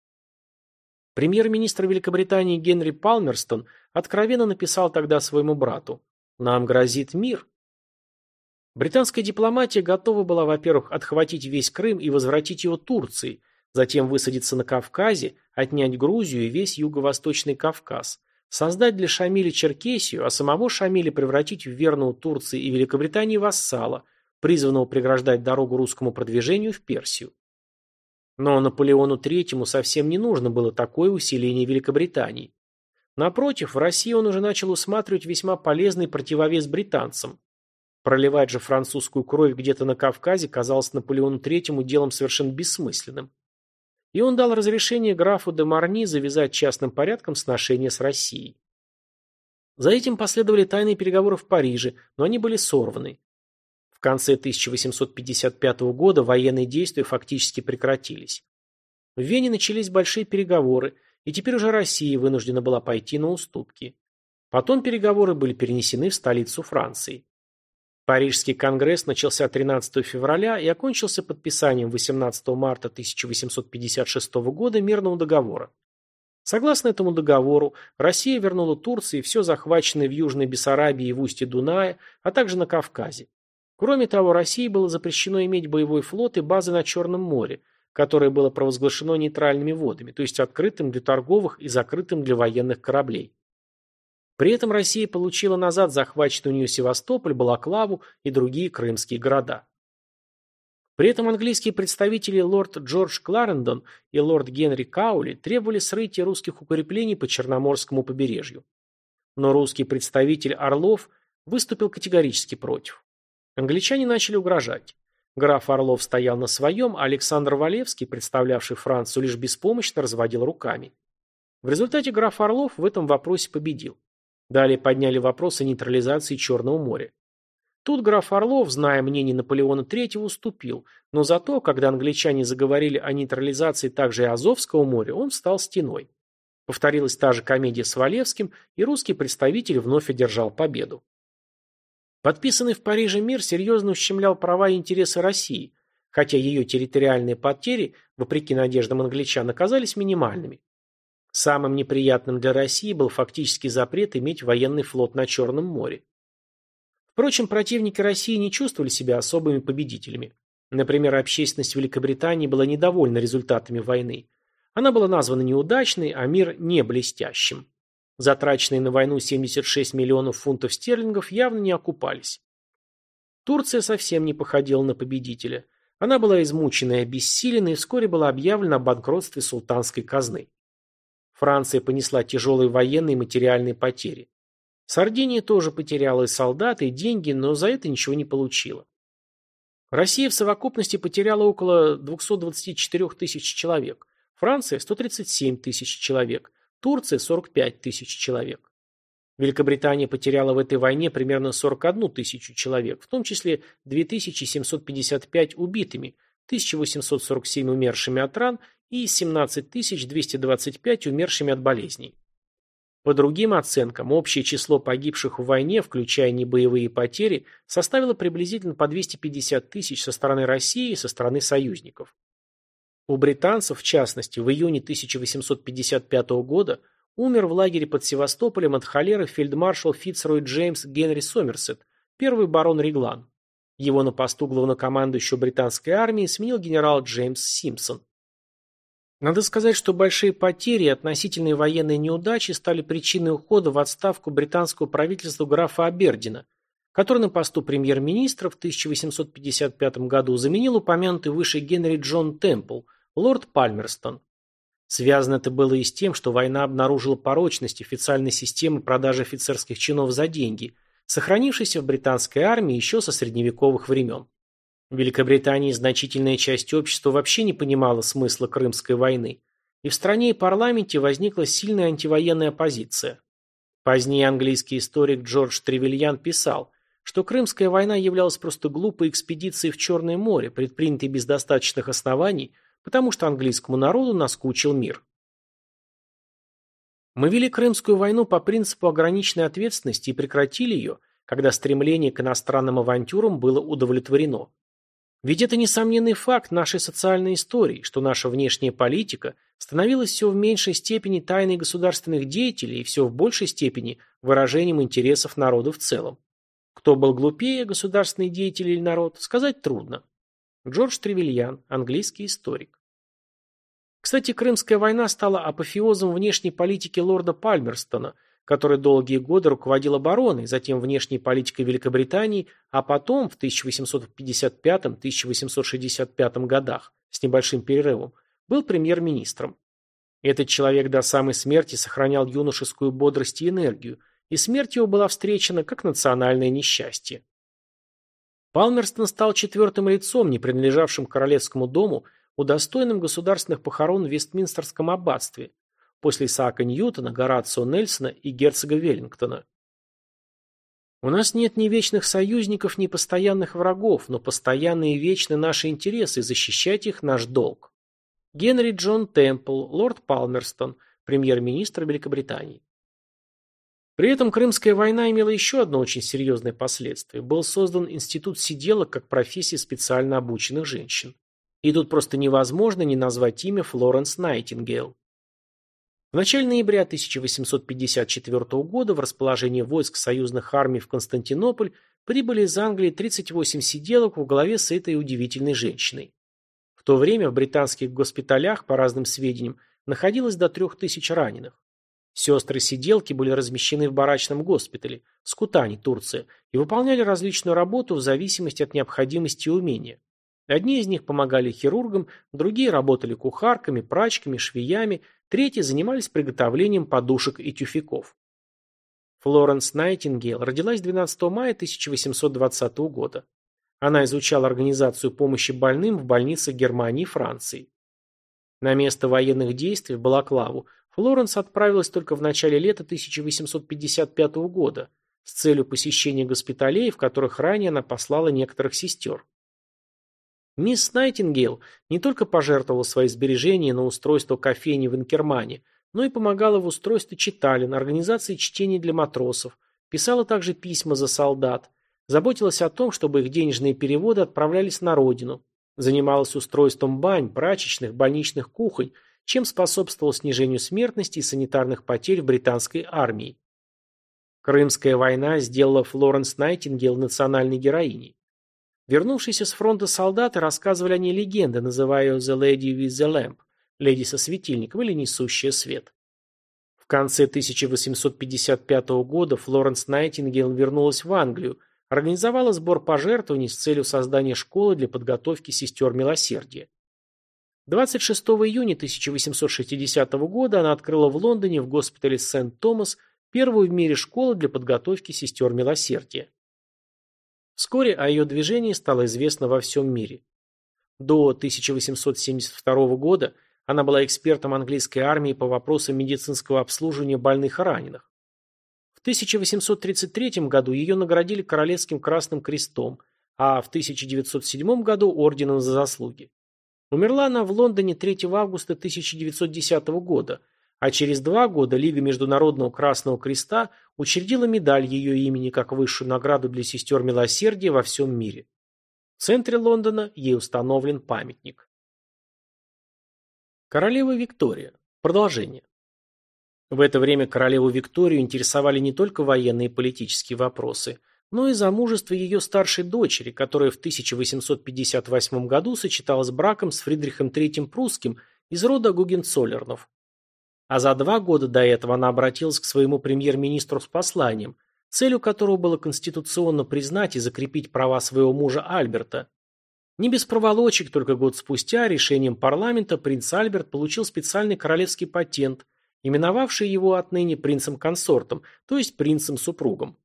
Премьер-министр Великобритании Генри Палмерстон откровенно написал тогда своему брату «Нам грозит мир, Британская дипломатия готова была, во-первых, отхватить весь Крым и возвратить его Турции, затем высадиться на Кавказе, отнять Грузию и весь Юго-Восточный Кавказ, создать для Шамиля Черкесию, а самого Шамиля превратить в верного Турции и Великобритании вассала, призванного преграждать дорогу русскому продвижению в Персию. Но Наполеону III совсем не нужно было такое усиление Великобритании. Напротив, в России он уже начал усматривать весьма полезный противовес британцам. Проливать же французскую кровь где-то на Кавказе казалось Наполеону Третьему делом совершенно бессмысленным. И он дал разрешение графу де Марни завязать частным порядком сношения с Россией. За этим последовали тайные переговоры в Париже, но они были сорваны. В конце 1855 года военные действия фактически прекратились. В Вене начались большие переговоры, и теперь уже Россия вынуждена была пойти на уступки. Потом переговоры были перенесены в столицу Франции. Парижский конгресс начался 13 февраля и окончился подписанием 18 марта 1856 года мирного договора. Согласно этому договору, Россия вернула Турции все захваченное в Южной Бессарабии и в устье Дуная, а также на Кавказе. Кроме того, России было запрещено иметь боевой флот и базы на Черном море, которое было провозглашено нейтральными водами, то есть открытым для торговых и закрытым для военных кораблей. При этом Россия получила назад захваченный у нее Севастополь, Балаклаву и другие крымские города. При этом английские представители лорд Джордж Кларендон и лорд Генри Каули требовали срытия русских укреплений по Черноморскому побережью. Но русский представитель Орлов выступил категорически против. Англичане начали угрожать. Граф Орлов стоял на своем, а Александр Валевский, представлявший Францию, лишь беспомощно разводил руками. В результате граф Орлов в этом вопросе победил. Далее подняли вопрос о нейтрализации Черного моря. Тут граф Орлов, зная мнение Наполеона III, уступил, но зато, когда англичане заговорили о нейтрализации также и Азовского моря, он встал стеной. Повторилась та же комедия с Валевским, и русский представитель вновь одержал победу. Подписанный в Париже мир серьезно ущемлял права и интересы России, хотя ее территориальные потери, вопреки надеждам англичан, оказались минимальными. Самым неприятным для России был фактический запрет иметь военный флот на Черном море. Впрочем, противники России не чувствовали себя особыми победителями. Например, общественность Великобритании была недовольна результатами войны. Она была названа неудачной, а мир не блестящим. Затраченные на войну 76 миллионов фунтов стерлингов явно не окупались. Турция совсем не походила на победителя. Она была измучена и обессилена и вскоре была объявлена о банкротстве султанской казны. Франция понесла тяжелые военные и материальные потери. Сардиния тоже потеряла и солдат, и деньги, но за это ничего не получила. Россия в совокупности потеряла около 224 тысяч человек, Франция – 137 тысяч человек, Турция – 45 тысяч человек. Великобритания потеряла в этой войне примерно 41 тысячу человек, в том числе 2755 убитыми, 1847 умершими от ран и 17 225 умершими от болезней. По другим оценкам, общее число погибших в войне, включая небоевые потери, составило приблизительно по 250 тысяч со стороны России и со стороны союзников. У британцев, в частности, в июне 1855 года умер в лагере под Севастополем от холеры фельдмаршал Фицрой Джеймс Генри Сомерсет, первый барон Реглан. Его на посту главнокомандующего британской армии сменил генерал Джеймс Симпсон. Надо сказать, что большие потери и относительные военные неудачи стали причиной ухода в отставку британского правительства графа Абердина, который на посту премьер-министра в 1855 году заменил упомянутый выше Генри Джон Темпл, лорд Пальмерстон. Связано это было и с тем, что война обнаружила порочность официальной системы продажи офицерских чинов за деньги, сохранившейся в британской армии еще со средневековых времен. В Великобритании значительная часть общества вообще не понимала смысла Крымской войны, и в стране и парламенте возникла сильная антивоенная оппозиция. Позднее английский историк Джордж Тревельян писал, что Крымская война являлась просто глупой экспедицией в Черное море, предпринятой без достаточных оснований, потому что английскому народу наскучил мир. Мы вели Крымскую войну по принципу ограниченной ответственности и прекратили ее, когда стремление к иностранным авантюрам было удовлетворено. Ведь это несомненный факт нашей социальной истории, что наша внешняя политика становилась все в меньшей степени тайной государственных деятелей и все в большей степени выражением интересов народа в целом. Кто был глупее, государственные деятели или народ, сказать трудно. Джордж Тревельян, английский историк. Кстати, Крымская война стала апофеозом внешней политики лорда Пальмерстона – который долгие годы руководил обороной, затем внешней политикой Великобритании, а потом в 1855-1865 годах, с небольшим перерывом, был премьер-министром. Этот человек до самой смерти сохранял юношескую бодрость и энергию, и смерть его была встречена как национальное несчастье. Палмерстон стал четвертым лицом, не принадлежавшим королевскому дому, удостоенным государственных похорон в Вестминстерском аббатстве, после Исаака Ньютона, Горацио Нельсона и герцога Веллингтона. У нас нет ни вечных союзников, ни постоянных врагов, но постоянные и вечны наши интересы, и защищать их наш долг. Генри Джон Темпл, лорд Палмерстон, премьер-министр Великобритании. При этом Крымская война имела еще одно очень серьезное последствие. Был создан институт сиделок как профессии специально обученных женщин. И тут просто невозможно не назвать имя Флоренс Найтингейл. В начале ноября 1854 года в расположение войск союзных армий в Константинополь прибыли из Англии 38 сиделок в главе с этой удивительной женщиной. В то время в британских госпиталях, по разным сведениям, находилось до 3000 раненых. Сестры-сиделки были размещены в барачном госпитале, Скутани, Турция, и выполняли различную работу в зависимости от необходимости и умения. Одни из них помогали хирургам, другие работали кухарками, прачками, швеями, Третьи занимались приготовлением подушек и тюфяков. Флоренс Найтингейл родилась 12 мая 1820 года. Она изучала организацию помощи больным в больницах Германии и Франции. На место военных действий в Балаклаву Флоренс отправилась только в начале лета 1855 года с целью посещения госпиталей, в которых ранее она послала некоторых сестер. Мисс Найтингейл не только пожертвовала свои сбережения на устройство кофейни в Инкермане, но и помогала в устройстве читален, организации чтений для матросов, писала также письма за солдат, заботилась о том, чтобы их денежные переводы отправлялись на родину, занималась устройством бань, прачечных, больничных кухонь, чем способствовал снижению смертности и санитарных потерь в британской армии. Крымская война сделала Флоренс Найтингейл национальной героиней. Вернувшиеся с фронта солдаты рассказывали о ней легенды, называя ее «The Lady with the Lamp» – «Леди со светильником» или «Несущая свет». В конце 1855 года Флоренс Найтингейл вернулась в Англию, организовала сбор пожертвований с целью создания школы для подготовки сестер милосердия. 26 июня 1860 года она открыла в Лондоне в госпитале Сент-Томас первую в мире школу для подготовки сестер милосердия. Вскоре о ее движении стало известно во всем мире. До 1872 года она была экспертом английской армии по вопросам медицинского обслуживания больных и раненых. В 1833 году ее наградили Королевским Красным Крестом, а в 1907 году Орденом за заслуги. Умерла она в Лондоне 3 августа 1910 года, а через два года Лига Международного Красного Креста учредила медаль ее имени как высшую награду для сестер милосердия во всем мире. В центре Лондона ей установлен памятник. Королева Виктория. Продолжение. В это время королеву Викторию интересовали не только военные и политические вопросы, но и замужество ее старшей дочери, которая в 1858 году сочеталась браком с Фридрихом III Прусским из рода Гугенцоллернов. А за два года до этого она обратилась к своему премьер-министру с посланием, целью которого было конституционно признать и закрепить права своего мужа Альберта. Не без проволочек, только год спустя, решением парламента принц Альберт получил специальный королевский патент, именовавший его отныне принцем-консортом, то есть принцем-супругом.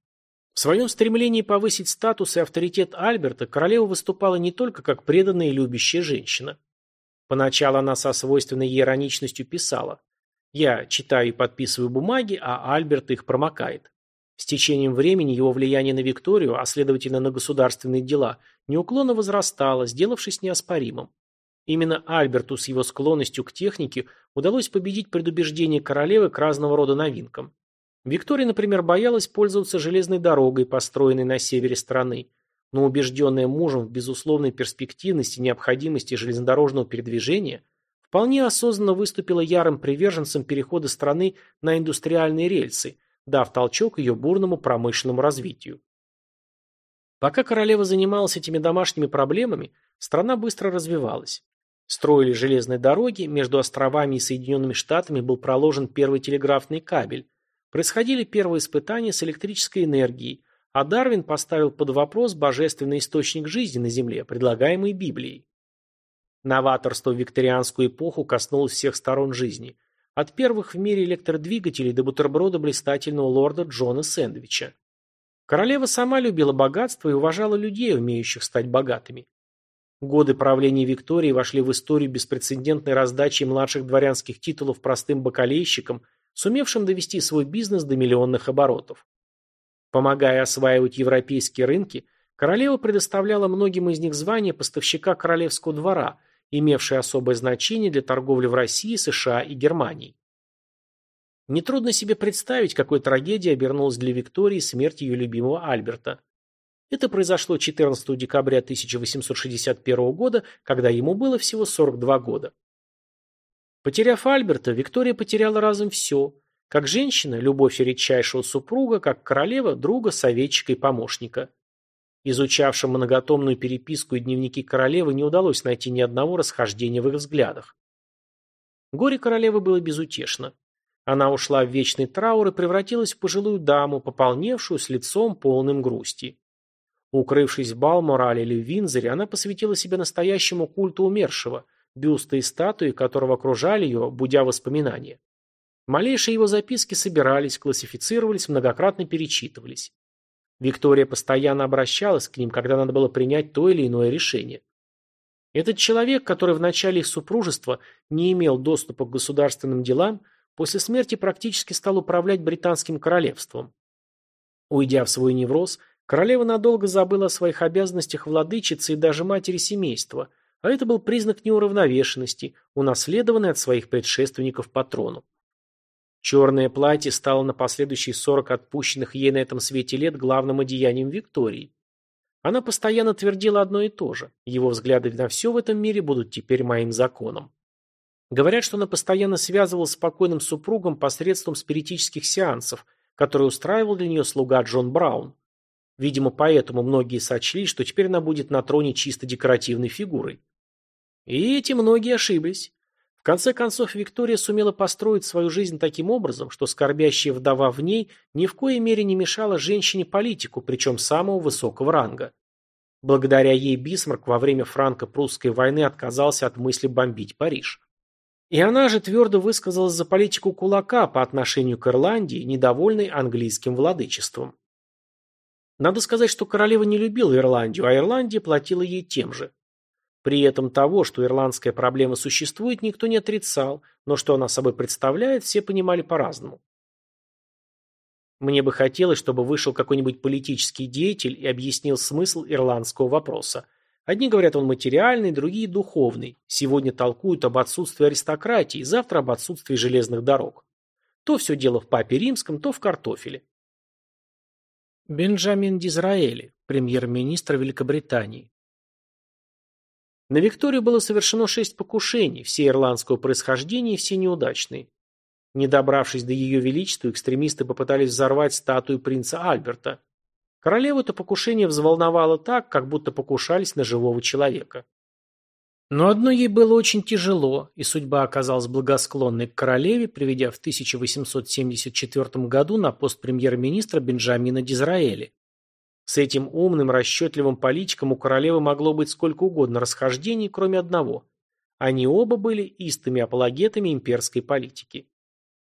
В своем стремлении повысить статус и авторитет Альберта королева выступала не только как преданная и любящая женщина. Поначалу она со свойственной ей ироничностью писала «Я читаю и подписываю бумаги, а Альберт их промокает». С течением времени его влияние на Викторию, а следовательно на государственные дела, неуклонно возрастало, сделавшись неоспоримым. Именно Альберту с его склонностью к технике удалось победить предубеждение королевы к разного рода новинкам. Виктория, например, боялась пользоваться железной дорогой, построенной на севере страны, но убежденная мужем в безусловной перспективности необходимости железнодорожного передвижения, вполне осознанно выступила ярым приверженцем перехода страны на индустриальные рельсы, дав толчок ее бурному промышленному развитию. Пока королева занималась этими домашними проблемами, страна быстро развивалась. Строили железные дороги, между островами и Соединенными Штатами был проложен первый телеграфный кабель, происходили первые испытания с электрической энергией, а Дарвин поставил под вопрос божественный источник жизни на Земле, предлагаемый Библией. Новаторство в викторианскую эпоху коснулось всех сторон жизни, от первых в мире электродвигателей до бутерброда блистательного лорда Джона Сэндвича. Королева сама любила богатство и уважала людей, умеющих стать богатыми. Годы правления Виктории вошли в историю беспрецедентной раздачи младших дворянских титулов простым бакалейщикам, сумевшим довести свой бизнес до миллионных оборотов. Помогая осваивать европейские рынки, королева предоставляла многим из них звание поставщика королевского двора – имевший особое значение для торговли в России, США и Германии. Нетрудно себе представить, какой трагедией обернулась для Виктории смерть ее любимого Альберта. Это произошло 14 декабря 1861 года, когда ему было всего 42 года. Потеряв Альберта, Виктория потеряла разом все. Как женщина, любовь редчайшего супруга, как королева, друга, советчика и помощника. Изучавшим многотомную переписку и дневники королевы не удалось найти ни одного расхождения в их взглядах. Горе королевы было безутешно. Она ушла в вечный траур и превратилась в пожилую даму, пополневшую с лицом полным грусти. Укрывшись в Балморале или в Винзоре, она посвятила себя настоящему культу умершего, бюсты и статуи которого окружали ее, будя воспоминания. Малейшие его записки собирались, классифицировались, многократно перечитывались. Виктория постоянно обращалась к ним, когда надо было принять то или иное решение. Этот человек, который в начале их супружества не имел доступа к государственным делам, после смерти практически стал управлять британским королевством. Уйдя в свой невроз, королева надолго забыла о своих обязанностях владычицы и даже матери семейства, а это был признак неуравновешенности, унаследованный от своих предшественников по трону. Черное платье стало на последующие сорок отпущенных ей на этом свете лет главным одеянием Виктории. Она постоянно твердила одно и то же. Его взгляды на все в этом мире будут теперь моим законом. Говорят, что она постоянно связывалась с покойным супругом посредством спиритических сеансов, которые устраивал для нее слуга Джон Браун. Видимо, поэтому многие сочли, что теперь она будет на троне чисто декоративной фигурой. И эти многие ошиблись конце концов, Виктория сумела построить свою жизнь таким образом, что скорбящая вдова в ней ни в коей мере не мешала женщине-политику, причем самого высокого ранга. Благодаря ей Бисмарк во время франко-прусской войны отказался от мысли бомбить Париж. И она же твердо высказалась за политику кулака по отношению к Ирландии, недовольной английским владычеством. Надо сказать, что королева не любила Ирландию, а Ирландия платила ей тем же. При этом того, что ирландская проблема существует, никто не отрицал, но что она собой представляет, все понимали по-разному. Мне бы хотелось, чтобы вышел какой-нибудь политический деятель и объяснил смысл ирландского вопроса. Одни говорят, он материальный, другие – духовный. Сегодня толкуют об отсутствии аристократии, завтра об отсутствии железных дорог. То все дело в папе римском, то в картофеле. Бенджамин Дизраэли, премьер-министр Великобритании. На Викторию было совершено шесть покушений, все ирландского происхождения и все неудачные. Не добравшись до ее величества, экстремисты попытались взорвать статую принца Альберта. Королеву это покушение взволновало так, как будто покушались на живого человека. Но одно ей было очень тяжело, и судьба оказалась благосклонной к королеве, приведя в 1874 году на пост премьер-министра Бенджамина Дизраэли. С этим умным, расчетливым политиком у королевы могло быть сколько угодно расхождений, кроме одного. Они оба были истыми апологетами имперской политики.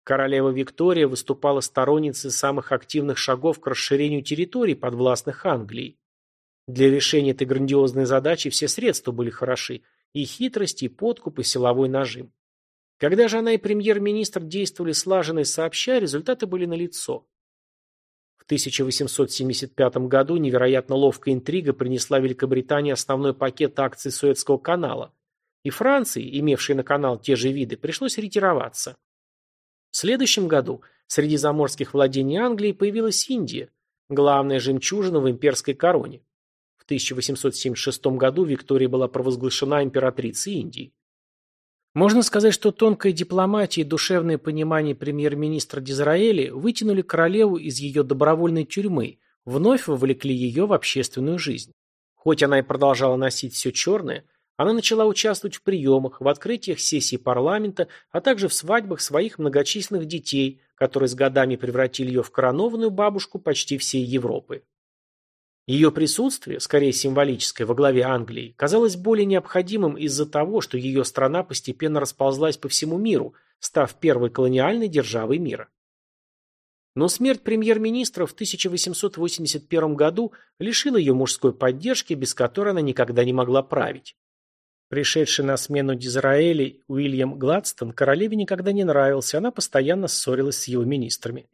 Королева Виктория выступала сторонницей самых активных шагов к расширению территорий, подвластных Англии. Для решения этой грандиозной задачи все средства были хороши – и хитрость, и подкуп, и силовой нажим. Когда же она и премьер-министр действовали слаженно и сообща, результаты были налицо. В 1875 году невероятно ловкая интрига принесла Великобритании основной пакет акций Суэцкого канала, и Франции, имевшей на канал те же виды, пришлось ретироваться. В следующем году среди заморских владений Англии появилась Индия, главная жемчужина в имперской короне. В 1876 году Виктория была провозглашена императрицей Индии. Можно сказать, что тонкая дипломатия и душевное понимание премьер-министра Дизраэли вытянули королеву из ее добровольной тюрьмы, вновь вовлекли ее в общественную жизнь. Хоть она и продолжала носить все черное, она начала участвовать в приемах, в открытиях сессий парламента, а также в свадьбах своих многочисленных детей, которые с годами превратили ее в коронованную бабушку почти всей Европы. Ее присутствие, скорее символическое, во главе Англии, казалось более необходимым из-за того, что ее страна постепенно расползлась по всему миру, став первой колониальной державой мира. Но смерть премьер-министра в 1881 году лишила ее мужской поддержки, без которой она никогда не могла править. Пришедший на смену Дизраэли Уильям Гладстон королеве никогда не нравился, она постоянно ссорилась с его министрами.